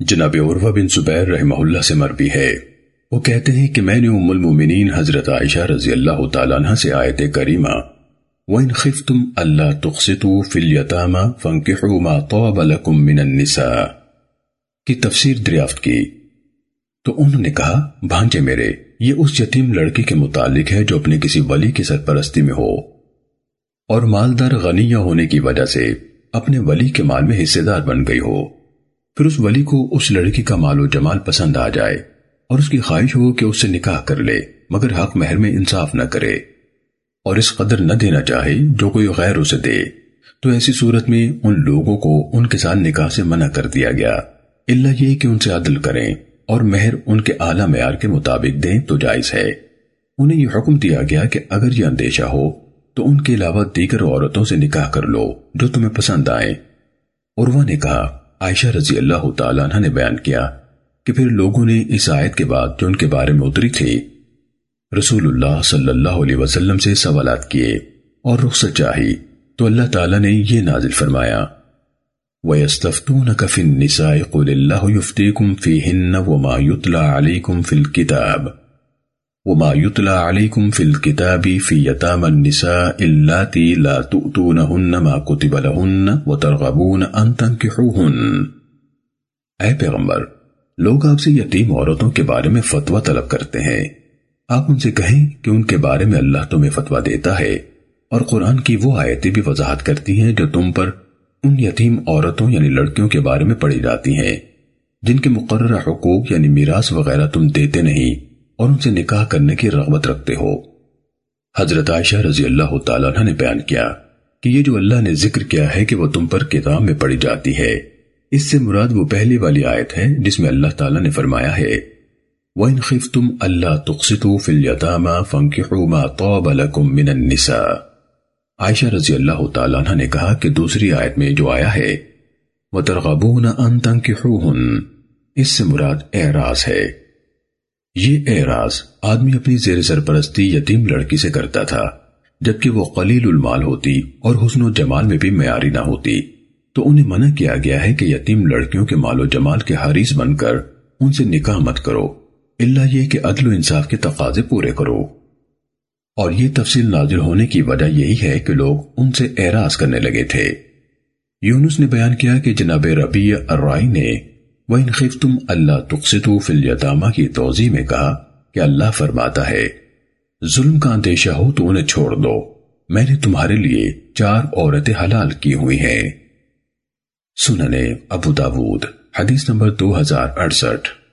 جناب عروہ بن زبیر رحمہ اللہ سے مربی ہے۔ وہ کہتے ہیں کہ میں نے ام المومنین حضرت عائشہ رضی اللہ تعالیٰ عنہ سے آیت کریمہ، وَإِنْ خِفْتُمْ أَلَّا تُقْسِطُوا فِي الْيَتَامَ فَانْكِحُوا مَا طَابَ لَكُمْ مِنَ النِّسَاءِ کی تفسیر دریافت کی۔ تو انہوں نے کہا، بھانجے میرے، یہ اس یتیم لڑکی کے متعلق ہے جو اپنے کسی ولی کی سرپرستی میں ہو۔ اور مالدار غنیہ ہونے کی وجہ سے اپنے ولی کے مال میں حصے دار بن گئی ہو۔ پھر اس ولی کو اس لڑکی کا مال و جمال پسند آ جائے اور اس کی خواہش ہو کہ اس سے نکاح کر لے، مگر حق مہر میں انصاف نہ کرے۔ اور اس قدر نہ دینا چاہے جو کوئی غیر اسے دے۔ تو ایسی صورت میں ان لوگوں کو ان کے ساتھ نکاح سے منع کر دیا گیا۔ اللہ یہ کہ ان سے عدل کریں اور مہر ان کے اعلیٰ معیار کے مطابق دیں تو جائز ہے۔ انہیں یہ حکم دیا گیا کہ اگر یہ اندیشہ ہو، تو ان کے علاوہ دیگر عورتوں سے نکاح کر لو جو تمہیں پسند آئیں۔ عروہ نے کہا عائشہ رضی اللہ تعالیٰ عنہ نے بیان کیا کہ پھر لوگوں نے اس آیت کے بعد جو ان کے بارے میں اتری تھی، رسول اللہ صلی اللہ علیہ وسلم سے سوالات کیے اور رخصت چاہی، تو اللہ تعالیٰ نے یہ نازل فرمایا، وَيَسْتَفْتُونَكَ فِي النِّسَاءِ قُلِ اللَّهُ يُفْتِيكُمْ فِيهِنَّ وَمَا يُتْلَى عَلَيْكُمْ فِي الْكِتَابِ وما يتلى عليكم في الكتاب في يتامى النساء اللاتي لا تؤتونهن ما كتب لهن وترغبون ان تنكحوهن اے پیغمبر، لوگ آپ سے یتیم عورتوں کے بارے میں فتوہ طلب کرتے ہیں۔ آپ ان سے کہیں کہ ان کے بارے میں اللہ تمہیں فتوہ دیتا ہے، اور قرآن کی وہ آیتیں بھی وضاحت کرتی ہیں جو تم پر ان یتیم عورتوں یعنی لڑکیوں کے بارے میں پڑھی جاتی ہیں۔ جن کے مقررہ حقوق یعنی میراث وغیرہ تم دیتے نہیں اور ان سے نکاح کرنے کی رغبت رکھتے ہو۔ حضرت عائشہ رضی اللہ تعالیٰ نے بیان کیا کہ یہ جو اللہ نے ذکر کیا ہے کہ وہ تم پر کتاب میں پڑی جاتی ہے، اس سے مراد وہ پہلی والی آیت ہے جس میں اللہ تعالیٰ نے فرمایا ہے، وَإِنْ خِفْتُمْ أَلَّا تُقْسِطُوا فِي الْيَتَامَا فَانْكِحُوا مَا طَابَ لَكُمْ مِنَ النِّسَاءِ۔ عائشہ رضی اللہ تعالیٰ عنہ نے کہا کہ دوسری آیت میں جو آیا ہے، وَتَرْغَبُونَ أَن تَنْكِحُوهُنْ، اس سے مراد اعراض ہے۔ یہ اعراض آدمی اپنی زیر سرپرستی یتیم لڑکی سے کرتا تھا، جبکہ وہ قلیل المال ہوتی اور حسن و جمال میں بھی معیاری نہ ہوتی۔ تو انہیں منع کیا گیا ہے کہ یتیم لڑکیوں کے مال و جمال کے حریص بن کر ان سے نکاح مت کرو۔ اللہ یہ کہ عدل و انصاف کے تقاضے پورے کرو۔ اور یہ تفصیل نازل ہونے کی وجہ یہی ہے کہ لوگ ان سے اعراض کرنے لگے تھے۔ یونس نے بیان کیا کہ جناب ربیع الرائی نے وَإِنْ خِفْتُمْ أَلَّا تُقْسِتُوا فِي الْيَتَامَا کی توضیح میں کہا کہ اللہ فرماتا ہے، ظلم کا اندیشہ ہو تو انہیں چھوڑ دو۔ میں نے تمہارے لیے چار عورتیں حلال کی ہوئی ہیں۔ سننے ابو داود، حدیث نمبر دو ہزار اڑسٹھ۔